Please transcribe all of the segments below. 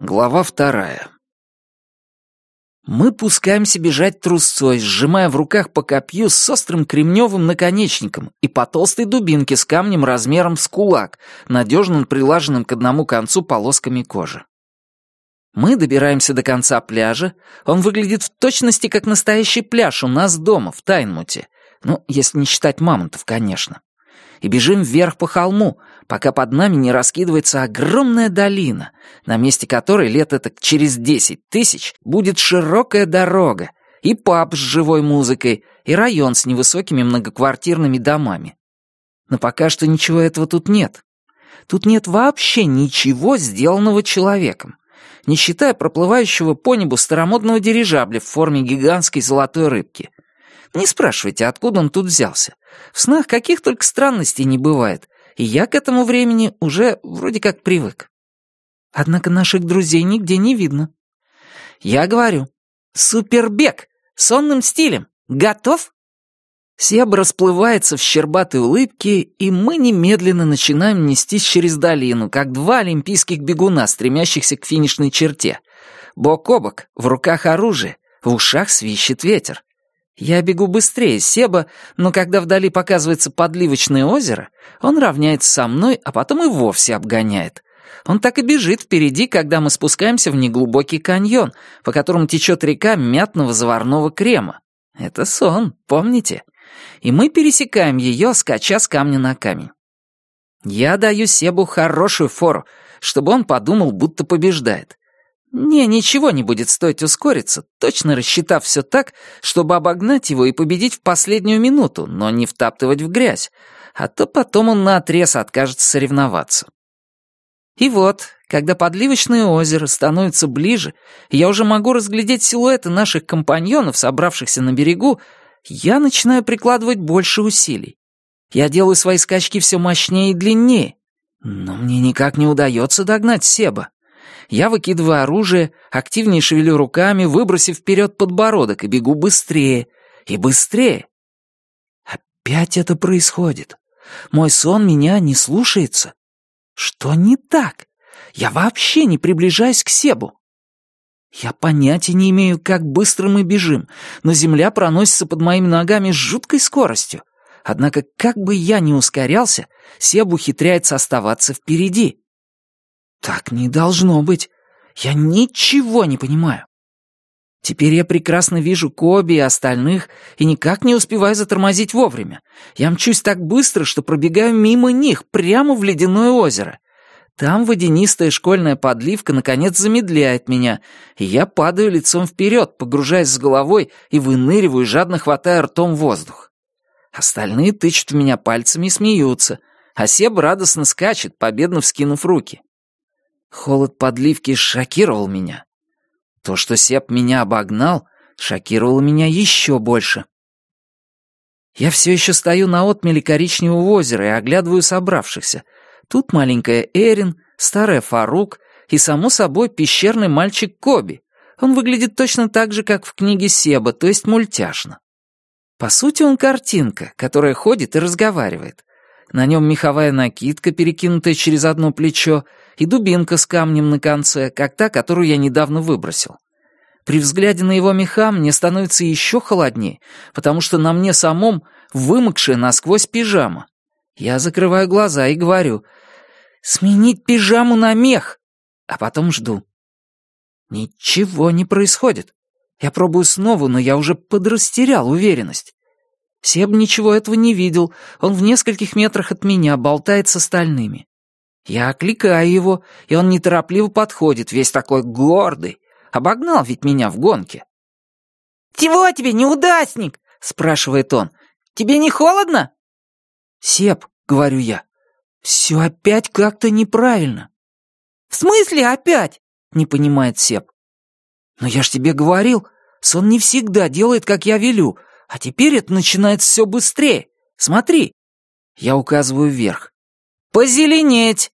Глава вторая. Мы пускаемся бежать трусцой, сжимая в руках по копью с острым кремневым наконечником и по толстой дубинке с камнем размером с кулак, надежно прилаженным к одному концу полосками кожи. Мы добираемся до конца пляжа. Он выглядит в точности как настоящий пляж у нас дома, в Тайнмуте. Ну, если не считать мамонтов, конечно и бежим вверх по холму, пока под нами не раскидывается огромная долина, на месте которой лет это через десять тысяч будет широкая дорога, и паб с живой музыкой, и район с невысокими многоквартирными домами. Но пока что ничего этого тут нет. Тут нет вообще ничего, сделанного человеком, не считая проплывающего по небу старомодного дирижабля в форме гигантской золотой рыбки — не спрашивайте, откуда он тут взялся. В снах каких только странностей не бывает, и я к этому времени уже вроде как привык. Однако наших друзей нигде не видно. Я говорю, супербег, сонным стилем, готов? Себ расплывается в щербатой улыбке, и мы немедленно начинаем нестись через долину, как два олимпийских бегуна, стремящихся к финишной черте. Бок о бок, в руках оружие, в ушах свищет ветер. Я бегу быстрее Себа, но когда вдали показывается подливочное озеро, он равняется со мной, а потом и вовсе обгоняет. Он так и бежит впереди, когда мы спускаемся в неглубокий каньон, по которому течет река мятного заварного крема. Это сон, помните? И мы пересекаем ее, скача с камня на камень. Я даю Себу хорошую фору, чтобы он подумал, будто побеждает. Мне ничего не будет стоить ускориться, точно рассчитав все так, чтобы обогнать его и победить в последнюю минуту, но не втаптывать в грязь, а то потом он наотрез откажется соревноваться. И вот, когда подливочное озеро становится ближе, я уже могу разглядеть силуэты наших компаньонов, собравшихся на берегу, я начинаю прикладывать больше усилий. Я делаю свои скачки все мощнее и длиннее, но мне никак не удается догнать Себа. Я выкидываю оружие, активнее шевелю руками, выбросив вперед подбородок, и бегу быстрее. И быстрее. Опять это происходит. Мой сон меня не слушается. Что не так? Я вообще не приближаюсь к Себу. Я понятия не имею, как быстро мы бежим, но земля проносится под моими ногами с жуткой скоростью. Однако, как бы я ни ускорялся, Себ ухитряется оставаться впереди. Так не должно быть. Я ничего не понимаю. Теперь я прекрасно вижу Коби и остальных и никак не успеваю затормозить вовремя. Я мчусь так быстро, что пробегаю мимо них, прямо в ледяное озеро. Там водянистая школьная подливка наконец замедляет меня, и я падаю лицом вперед, погружаясь с головой и выныриваю, жадно хватая ртом воздух. Остальные тычут в меня пальцами и смеются, а Себ радостно скачет, победно вскинув руки. Холод подливки шокировал меня. То, что Сеп меня обогнал, шокировало меня еще больше. Я все еще стою на отмеле коричневого озера и оглядываю собравшихся. Тут маленькая Эрин, старая Фарук и, само собой, пещерный мальчик Коби. Он выглядит точно так же, как в книге Себа, то есть мультяшно. По сути, он картинка, которая ходит и разговаривает. На нем меховая накидка, перекинутая через одно плечо, и дубинка с камнем на конце, как та, которую я недавно выбросил. При взгляде на его меха мне становится еще холоднее, потому что на мне самом вымокшая насквозь пижама. Я закрываю глаза и говорю «Сменить пижаму на мех!» А потом жду. Ничего не происходит. Я пробую снова, но я уже подрастерял уверенность. Себ ничего этого не видел, он в нескольких метрах от меня болтает с остальными. Я окликаю его, и он неторопливо подходит, весь такой гордый. Обогнал ведь меня в гонке. «Чего тебе, неудачник?» — спрашивает он. «Тебе не холодно?» «Сеп», — говорю я, — «все опять как-то неправильно». «В смысле опять?» — не понимает Сеп. «Но я ж тебе говорил, сон не всегда делает, как я велю, а теперь это начинается все быстрее. Смотри. Я указываю вверх. Позеленеть.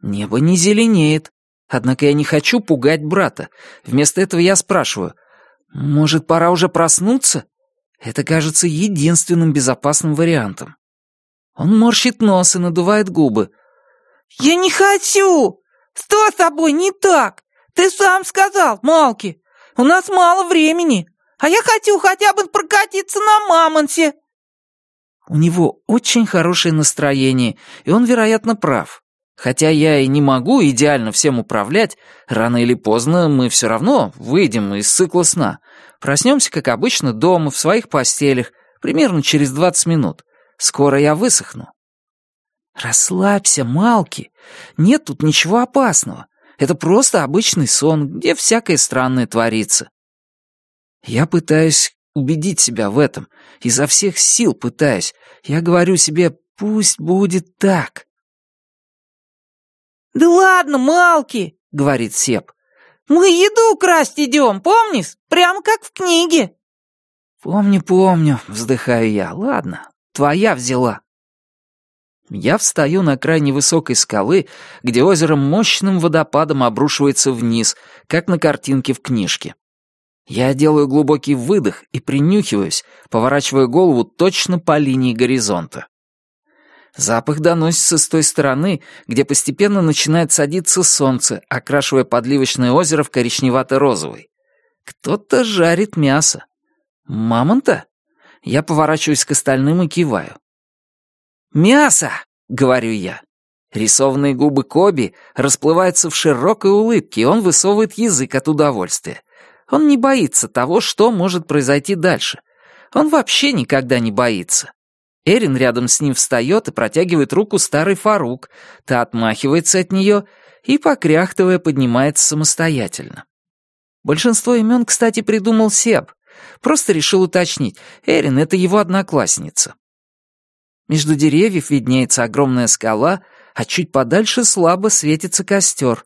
Небо не зеленеет. Однако я не хочу пугать брата. Вместо этого я спрашиваю. Может, пора уже проснуться? Это кажется единственным безопасным вариантом. Он морщит нос и надувает губы. «Я не хочу!» Что с тобой не так? Ты сам сказал, Малки. У нас мало времени, а я хочу хотя бы прокатиться на мамонте. У него очень хорошее настроение, и он, вероятно, прав. Хотя я и не могу идеально всем управлять, рано или поздно мы все равно выйдем из цикла сна. Проснемся, как обычно, дома, в своих постелях, примерно через 20 минут. Скоро я высохну. Расслабься, Малки. Нет тут ничего опасного. Это просто обычный сон, где всякое странное творится. Я пытаюсь убедить себя в этом, изо всех сил пытаюсь. Я говорю себе, пусть будет так. «Да ладно, Малки!» — говорит Сеп. «Мы еду красть идем, помнишь? Прямо как в книге». «Помню, помню», — вздыхаю я. «Ладно, твоя взяла». Я встаю на край невысокой скалы, где озеро мощным водопадом обрушивается вниз, как на картинке в книжке. Я делаю глубокий выдох и принюхиваюсь, поворачивая голову точно по линии горизонта. Запах доносится с той стороны, где постепенно начинает садиться солнце, окрашивая подливочное озеро в коричневато-розовый. Кто-то жарит мясо. Мамонта? Я поворачиваюсь к остальным и киваю. «Мясо!» — говорю я. Рисованные губы Коби расплываются в широкой улыбке, и он высовывает язык от удовольствия. Он не боится того, что может произойти дальше. Он вообще никогда не боится. Эрин рядом с ним встает и протягивает руку старый Фарук. Та отмахивается от нее и, покряхтывая, поднимается самостоятельно. Большинство имен, кстати, придумал Себ. Просто решил уточнить. Эрин — это его одноклассница. Между деревьев виднеется огромная скала, а чуть подальше слабо светится костер.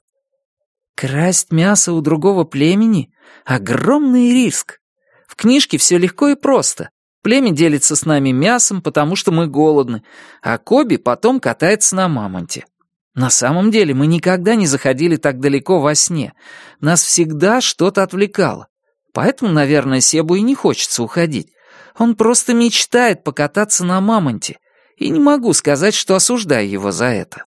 Красть мясо у другого племени — огромный риск. В книжке все легко и просто. Племя делится с нами мясом, потому что мы голодны, а Коби потом катается на мамонте. На самом деле мы никогда не заходили так далеко во сне. Нас всегда что-то отвлекало. Поэтому, наверное, Себу и не хочется уходить. Он просто мечтает покататься на мамонте. И не могу сказать, что осуждаю его за это.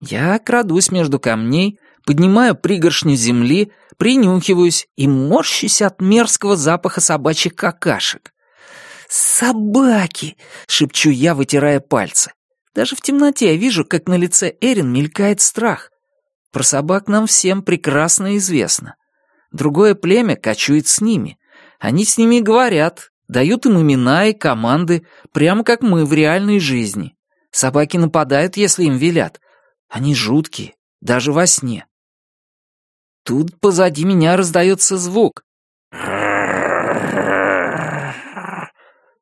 Я крадусь между камней, поднимаю пригоршню земли, принюхиваюсь и морщусь от мерзкого запаха собачьих какашек. «Собаки!» — шепчу я, вытирая пальцы. Даже в темноте я вижу, как на лице Эрин мелькает страх. Про собак нам всем прекрасно известно. Другое племя кочует с ними. Они с ними говорят, дают им имена и команды, прямо как мы в реальной жизни. Собаки нападают, если им велят. Они жуткие, даже во сне. Тут позади меня раздается звук.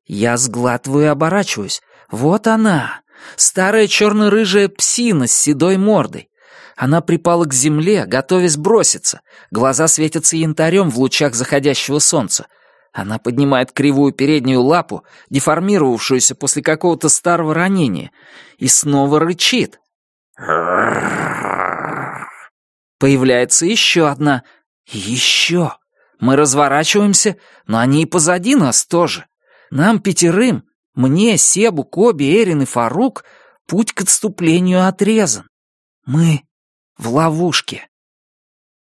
Я сглатываю и оборачиваюсь. Вот она, старая черно-рыжая псина с седой мордой. Она припала к земле, готовясь броситься. Глаза светятся янтарем в лучах заходящего солнца. Она поднимает кривую переднюю лапу, деформировавшуюся после какого-то старого ранения, и снова рычит. Появляется еще одна. Еще. Мы разворачиваемся, но они и позади нас тоже. Нам пятерым, мне, Себу, Коби, Эрин и Фарук, путь к отступлению отрезан. Мы в ловушке.